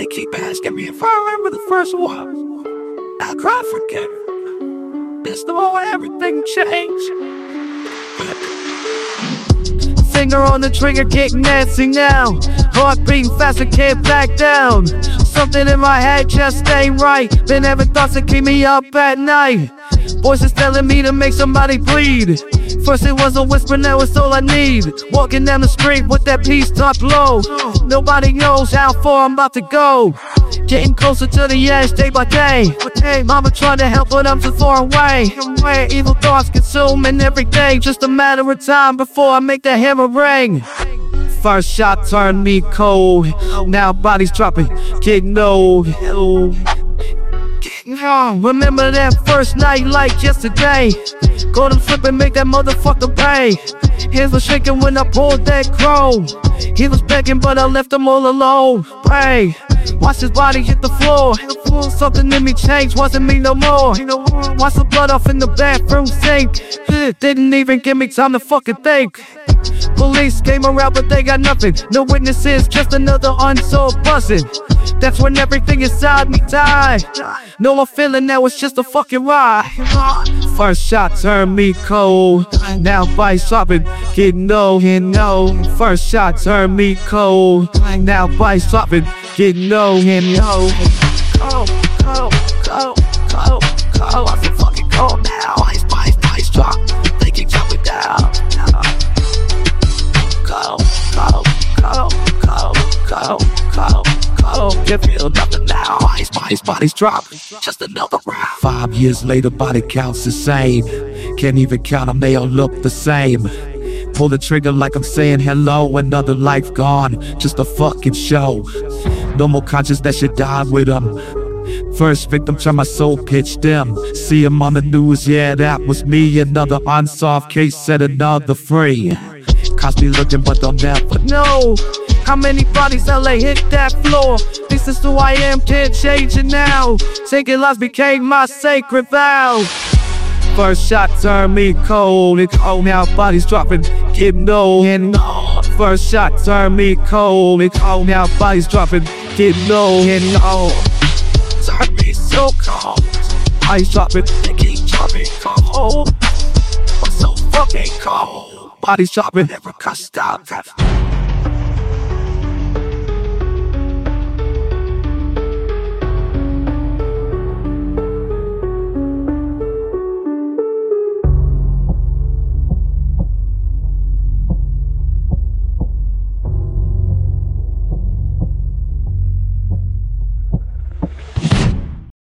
They keep asking me if I remember the first one. I cry for forget. It's the moment everything changed. Finger on the trigger, kick nasty now. Heart beating fast, I can't back down. Something in my head just ain't right. Been having thoughts that keep me up at night. Voices telling me to make somebody bleed. First it was a whisper, now it's all I need. Walking down the street with that peace talk low. Nobody knows how far I'm about to go. Getting closer to the edge day by day. Hey, Mama trying to help, but I'm too far away. Evil thoughts consuming every day. Just a matter of time before I make that hammer ring. First shot turned me cold. Now bodies dropping, getting Remember that first night like yesterday. Go to flip and make that motherfucker pay. Hands were shaking when I pulled that chrome. He was begging, but I left him all alone. Pray. Watch his body hit the floor. Something in me changed, wasn't me no more. Watch the blood off in the bathroom sink. Didn't even give me time to fucking think. Police came around, but they got nothing. No witnesses, just another unsolved buzzing. That's when everything inside me died. No more feeling that was just a fucking ride. First shot turned me cold. Now by swapping, getting no, getting no. First shot turned me cold. Now by swapping, getting no, getting no. You feel nothing now. Ice, ice, bodies drop. Just another round. Five years later, body counts the same. Can't even count them, they all look the same. Pull the trigger like I'm saying hello, another life gone. Just a fucking show. No more conscious that should die with them. First victim, turn my soul pitch dim. See him on the news, yeah, that was me. Another unsolved case, set another free. Be looking, but they'll never know. How many bodies LA hit that floor? This is who I am, can't change it now. Taking lives became my sacred vow. First shot turned me cold, it's cold now, bodies dropping, getting no and no. First shot turned me cold, it's cold now, bodies dropping, getting no and no. Turned me so cold, bodies dropping, they keep dropping cold. I'm so fucking cold, bodies dropping, never cussed out.